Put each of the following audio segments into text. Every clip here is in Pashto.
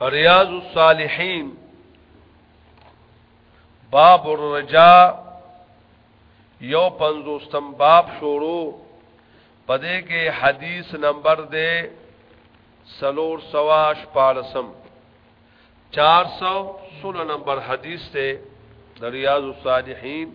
ریاض الصالحین باب الرجاء یو پنځوستم باب شروع پدې کې حدیث نمبر دے سلور سوا شپارسم چار سو سولہ نمبر حدیث تے دریاض الصالحین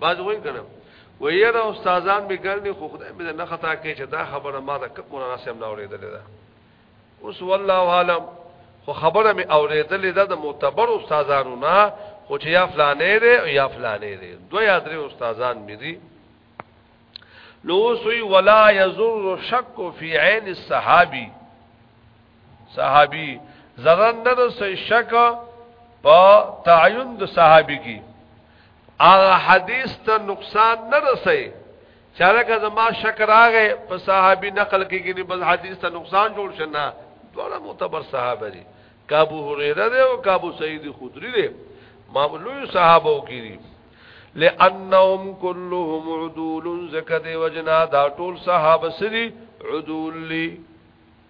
باز وای کنه ویره استادان به ګرني خو خدای به نه خطا کوي چې دا خبره ما د کپ مولانا سم نه اورېدلې ده اوس والله عالم خو خبره مې اورېدلې ده د معتبر استادانو نه خو چې یا فلانې دی او یا فلانې دی دوه یا درې استادان مې دي نو سوی ولا یزر شک فی عین الصحابی صحابي زرن نه د سې شک په تعین د صحابي کې هغه حدیث ته نقصان نه رسي چاره که زما شک راغې په صحابي نقل کې کې بل حدیث ته نقصان جوړ شنه ټول معتبر صحابه دي کابو هريره ده او کابو سعید خدری ده معمولو صحابه کړي لانهم كلهم عدول زکه دی وجنا دا ټول صحابه سری عدول لی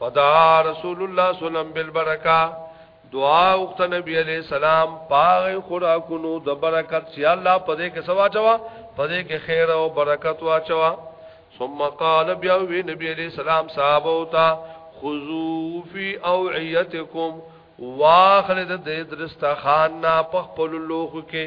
فدعا رسول الله صلی الله علیه وسلم بالبرکه دعا وخت نبی علیہ السلام پاغ خوراکونو د برکت سی الله پدې کې سوا چوا پدې کې خیر او برکت وا چوا ثم قال بیا وی نبی علیہ السلام صاحب او تا خذو فی اوعیتکم واخلد د درستا خان نا پخپل لوخ کې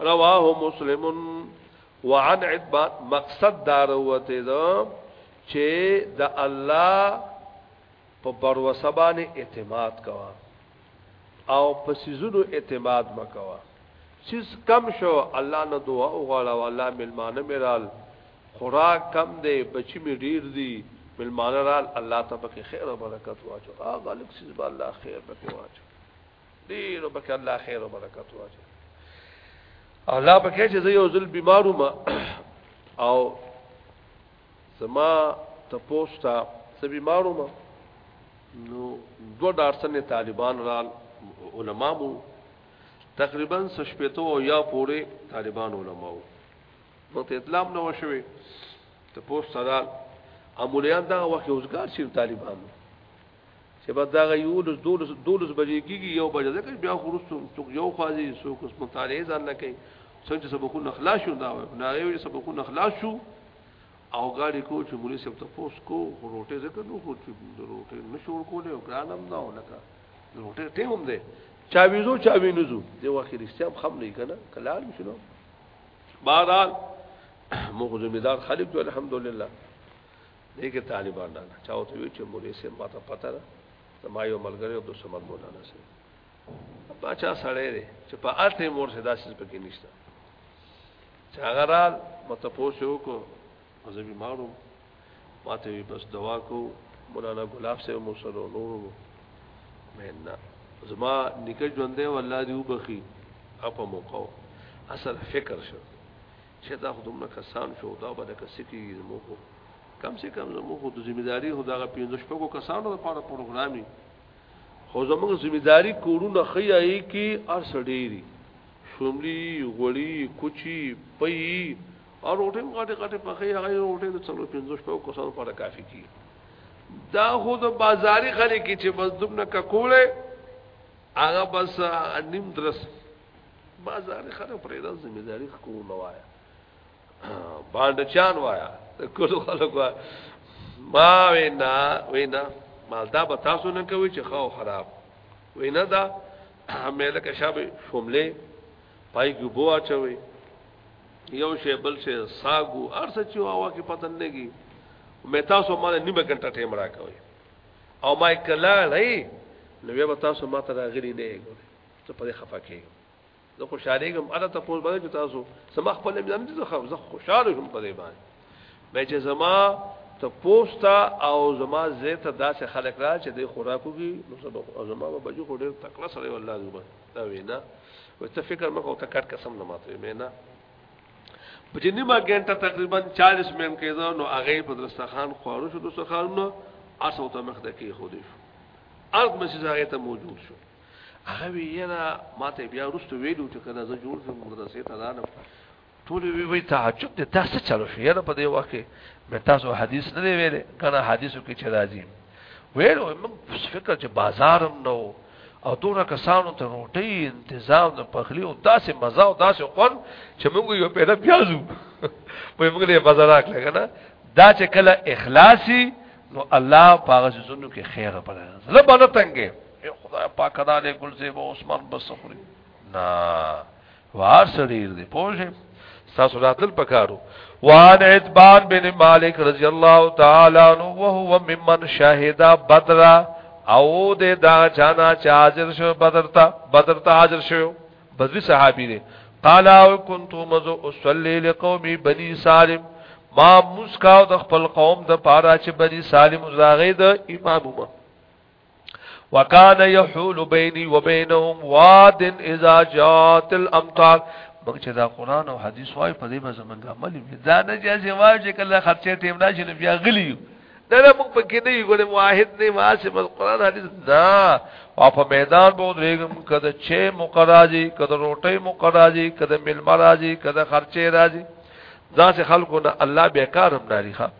رواه مسلم وعن عتبان مقصد دار وته دا چې د الله په بروسه باندې اعتماد کوا او په سيزونو اعتماد مکوا چیز کم شو الله نه دعا وغواړه والله ملمانه میرال خوراک کم دی بچی می ډیر دی ملمانه رال الله ته پکې خیر او برکت واچو هغه لک سیز به الله خیر پکې واچو ډیر وبکه الله خیر او برکت واچي الله پکې چې زه یو ځل بیمارو ما او زما ته پوسټا زه بیمارو ما نو دو ډارسنې طالبان را علما مو تقریبا سشپېتو او یا پورې طالبان علما وو نو ته اطلاع نه وشوي ته پوسټا را امولیان دا وخت اوسګار شي طالبان چې بعد دا یولس دولس دولس بجې کېږي یو بجه ده کې بیا خورستو څوک یو خوازي څوک اوس مطالعه ځان نه کوي څنګه چې سبقونه خلاص شو دا وایي نه وي سبقونه خلاص شو او غاړي کو چې مولوی صاحب ته پوس کو روټه زکه نو خو چې روټه نشور کولې او ګرانم نه ولکه روټه ټیم هم ده چا ویزو چا وینزو دی واخې رښتیا خم نه کنه کلار مشنو بارال مو ذمہ دار خالق جو الحمدلله دې کې طالبان نه چاو ته وی چې مولوی سي ما ته پته ده زما یو ملګری عبد الصمد مولانا سي باچا سړی دی چې په اته مور سي داسې پکې نشته چې هغه را متپوس یو کو زه بیمارو ما ته وی بس دوا کو مولانا ګلاب سي مو سره نور مهنا زما نکه ژوندې والله دی وبخي اپا موقعو اصل فکر شو چې دا خو دومره کسان شو دا به د کسې کېږي زموږ کم سه کم زموږ د ذمہ داری هو دغه پینځه شپږو کسانو لپاره پروګرامي خو زموږ ذمہ داری کورونه خیایي کې ارس ډېری شوملی غړی کوچی پي او روټه غټه غټه په خې هغه روټه د څلو پینځه شپږو کسانو لپاره کافي کی دا خو د بازاري خلک چې بس دومره ککوله هغه بس نیم درس بازار خره پرېدا ذمہ داری کو نه وایا باندې چان وایا ته کولو خلکو ما وینا وینا مالدا به تاسو نه کوي چې خو خراب وینا دا مېله کې شابه شوملې پای کې بو اچوي یو شی بل شی ساګو ارسه چې هوا کې پتن نه کی مې تاسو مال نیمه ګنټه ټیم راکوي او ما کلا لای نو به تاسو ما ته راغلي نه ګوري ته په خفه کېږم زه خوشاله یم اته ته پوز باندې تاسو سما خپل امام دي زه خو زه خوشاله شم په دې باندې مې چې زما ته پوستا او زما زه ته داسې خلک را چې د خوراکو کې نو سبا او زما به بجو خو ډېر تکړه سره والله زما دا وینا و ته فکر مکو ته کټ قسم نه ماته مې نه په جنې ما ګنټه تقریبا 40 منټ کېده نو هغه په درسته خان خوارو شو دوسه خان نو اسو ته مخ دکی خو دې شو ارض مسجد هغه ته موجود شو هغه وی یره ماته بیا ورستو ویلو چې کله زه جوړ شم مدرسې ته لاړم ټول وی وی تعجب دي تاسو چلو شو یره په دې وخت کې مې تاسو حدیث نه دی ویلې کنه حدیثو کې چې راځي ویلو موږ فکر چې بازارم نو او دونه کسانو ته روټي تنظیم د پخلی او داسې مزه او داسې قون چې موږ یو پیدا پیازو په موږ له بازاراک لګنه دا چې کله اخلاصي نو الله پاغه زونو کې خیر پره زړه باندې تنګه اے خدای پاک دا دې ګل زیب او عثمان بس خوري نا وار سړیر دې پوجې تاسو راتل پکارو وان اتبان بن مالک رضی الله تعالی عنہ وهو ممن شهد بدر او دې دا چانا چاجر شو بدر تا بدر تا حاضر شو بدر صحابي دې قال او كنت مزو اصلي لقومي بني سالم ما مسکاو د خپل قوم د پاره چې بني سالم زاغې د امام ومه وکانه یحول بیني وبینهم واد اذا جاءت الامطار موږ چې دا قران او حدیث وای په دې به زمونږ عمل وي دا نه چې وای چې کله خرچه ټیم راشي نو بیا غلی دا نه موږ پکې نه یو ګورم واحد نه واسه بس قران حدیث دا او په میدان به درېګم کده چې مقراجي کده روټي مقراجي کده ملما راځي کده خرچه راځي ځاسې خلکو نه الله بیکارم ناری ښا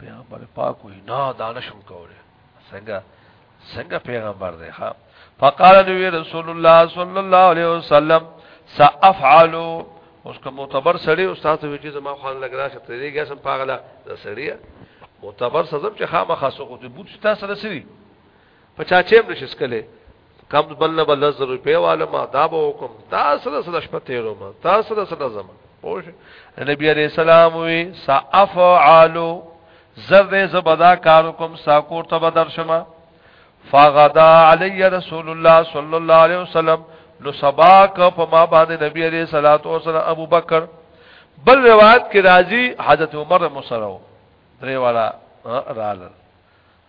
پیغمبر پاک وی نه دانشم کوله څنګه څنګه پیغمبر دی ها فقال نبی رسول الله صلی الله علیه وسلم سافعل اوس کوم معتبر سړی استاد وی چې زما خان لګ راشه تیرې ګسم پاغله د سړی معتبر سزم چې خامخاسو کو دې بوت تاسو سره سری په چا چیم نشي سکلې کم بل نه بل زر روپې والا ما دا به حکم تاسو سره سره شپه تیرو ما تاسو سره سره زم پوه نبی عليه السلام وی سافعل زر دې زبدا کار کوم ساکور ته بدر شمه فغدا علی رسول الله صلی الله علیه وسلم نو سبا ک په ما باندې نبی علیہ الصلوۃ والسلام ابو بکر بل روایت کې راځي حضرت عمر مسرو درې والا رال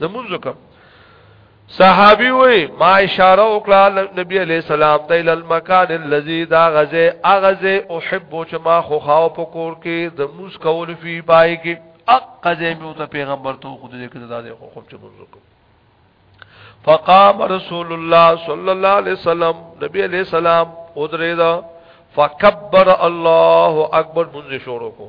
زمونږ کوم صحابي وي ما اشاره وکړه نبی عليه السلام ته ال المکان الذي دا غزه اغزه احب چې ما خو خاو پکور کې د موس کول فی پای کې اقزه مې ته پیغمبر ته خود دې کې زاده خو خوب چې موږ وکړو فقام رسول الله صلی الله علیه وسلم نبی علیہ السلام ودریدا فکبر الله اکبر منځ شروع کو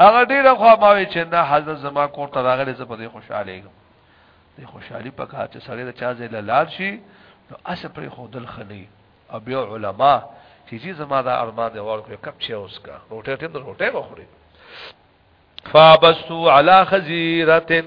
هغه ډیره خو ما وی چې نه حضرت زما کور ته راغلی زه په دې خوشاله یم دې خوشحالي پکا چې سړی د چا ځای لاړ شي نو اسه پر خودل خلی او بیا علما چې چې زما دا ارمان دی ورکو کپ چې اوس کا روټه ټیم روټه وخوري فابسو علی خزیرتن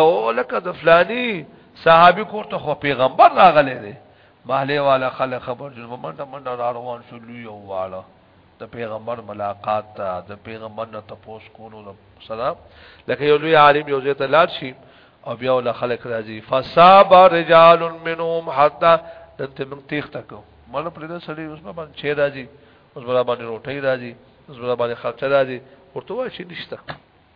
او لکه د فلانی صحابي کور ته خو پیغمبر راغلی دی محله والا خلک خبر جن منډه منډه را روان شو لوی او واړه د پیغمبر ملاقات ته د پیغمبر نه تپوس کولو د سره لکه یو لوی عالم یو زیت لار شي او بیا ول خلک راځي فصاب رجال منهم حتا دته موږ تیخ تکو مله پر دې سړی اوس باندې چه راځي اوس باندې روټي راځي اوس باندې خرچه راځي ورته وای شي نشته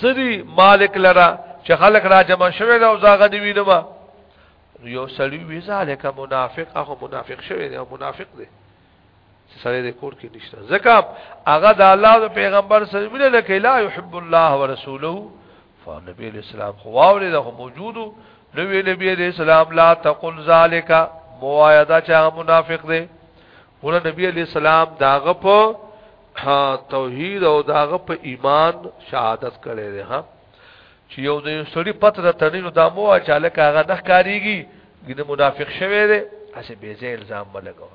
سری مالک لرا چې خلک را جمع شوه دا او زاغه دی وینما یو سړی وی ذالک منافق هغه منافق شوی دی منافق دی سره د کور کې نشته ځکه هغه د الله او پیغمبر سره مینه نه کوي لا يحب الله ورسوله فنبي الاسلام خو واوري د موجود نو وی نبی الاسلام لا تقل ذالک موایا دا چې منافق دی ګور نبی علی السلام داغه په توحید او داغه په ایمان شهادت کړي ده ها چې یو د سړی پته د تنینو د مو اچاله کاغه نه کاریږي ګنه منافق شوی دی اسه به زه الزام ملګو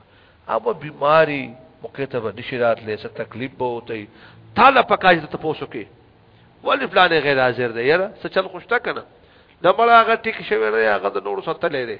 اما بیماری مقیته به نشرات لیسه تکلیف به وتی تعالی پکاج ته پوسو کې ولی فلانه غیر حاضر دی یاره څه چل خوشته کنه د مړه هغه ټیک شوی نه هغه د نور سره تللی دی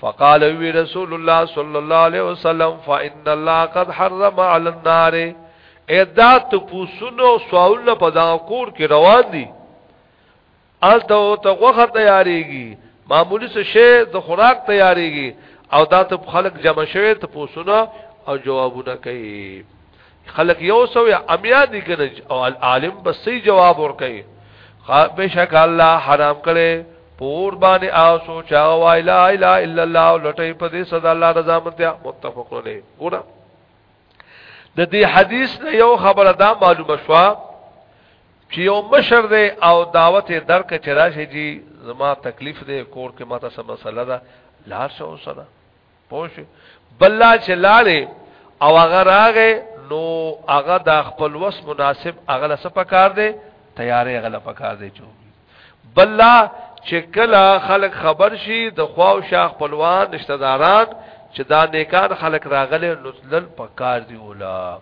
فقال وی رسول الله صلی الله علیه وسلم فإن الله قد حرم على النار ادا تپوسونو سوالونه په دا کور کې روان دي الته ته غوخه تیاریږي معمولی څه شی د خوراک تیاریږي او دا ته خلک جمع شوي تپوسونه او جوابونه کوي خلق یو سو یا امیا دي کنه او عالم بس صحیح جواب ورکړي بشک الله حرام کړي پور باندې او سوچ او لا اله الا الله لټي په دې صدا الله رضا متیا متفق علیه ګوره د دې حدیث نه یو خبره دا معلومه شو چې یو مشر دی او دعوت درک چرشه جی زما تکلیف دی کور کې ماته سم مسله ده لار شو سره پوش بلا چې لاړې او هغه راغې نو هغه د خپل وس مناسب هغه لس پکار دی تیارې هغه لپاره پکار دی جو بلا چې کله خلک خبر شي د خواو شاه خپلوان رشتہ داران چې دا نیکان خلک راغلي لن پکار دی ولا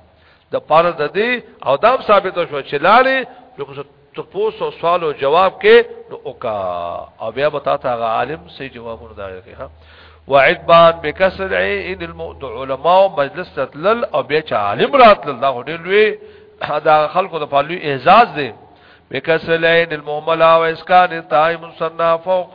د پاره د دې او دام ثابت شو چې لاړې نو ته پوس او سوال او جواب کې نو اوکا او بیا به تاسو هغه عالم سي جوابونه دا کوي ها وعدبان بکسر عین الموضوع علماء مجلس تلل او بیا چې عالم راتل دا هډې لوی دا خلکو د پالوی اعزاز دی بکسر عین المهمله او اسکان تایم سنا فوق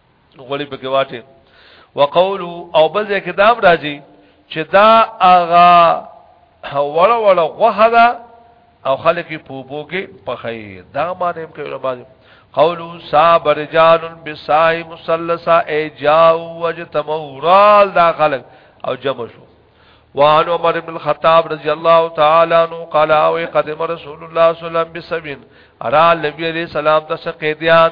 غوړي پکې واټه وقول او بل ځای کې دام راځي چې دا اغا وړه وړه غوخه ده او خلک په بو کې پخې دا معنی هم کوي بعض قولو صاب رجال بسای مسلسا ای جاو وجتمو رال دا خلق او جمع شو وعن عمر بن الخطاب رضی الله تعالی عنہ قال او قدم رسول الله صلی الله علیه وسلم بسبین ارا نبی علیہ السلام د سقیدیان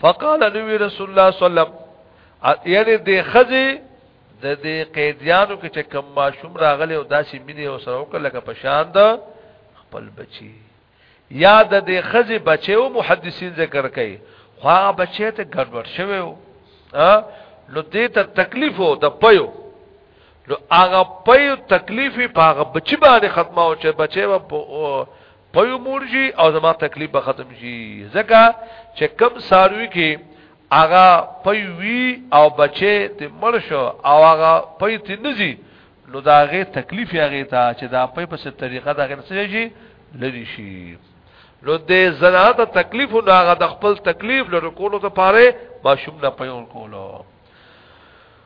فقال نبی رسول الله صلی الله علیه وسلم یعنی د خزي د دې قیدیانو کې چې کم ماشوم راغلی او داسې مینه او سره وکړه لکه پشان د خپل بچي یا د دې خزي بچو محدثین ذکر کوي خو هغه بچی ته ګډوډ شوی و نو دې ته تکلیف و د پيو نو هغه پيو تکلیف په هغه بچی باندې ختمه او چې بچی و په یو مور شي او زما تکلیف به ختم شي ځکه چې کم ساروي کې هغه پي وی او بچي ته مړ شو او هغه پي ته نزي نو دا غي تکلیف هغه ته چې دا پي په ست طریقه دا غي نسي شي لری شي نو دې زنا ته تکلیف نو هغه د خپل تکلیف لره کولو ته پاره ماشوم نه پيون کولو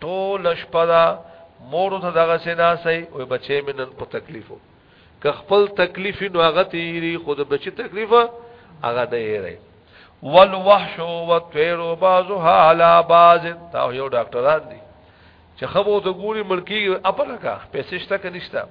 ټول شپه دا مور ته دغه سینا سي او بچي منن په تکلیفو که خپل تکلیف نو هغه تیری خود بچی تکلیف هغه نه یری والوحش والطير بعضها على بعض دا یو ډاکټران دي چې خبرو ته ګوري ملکی اپر کا پیسې شته کنيشته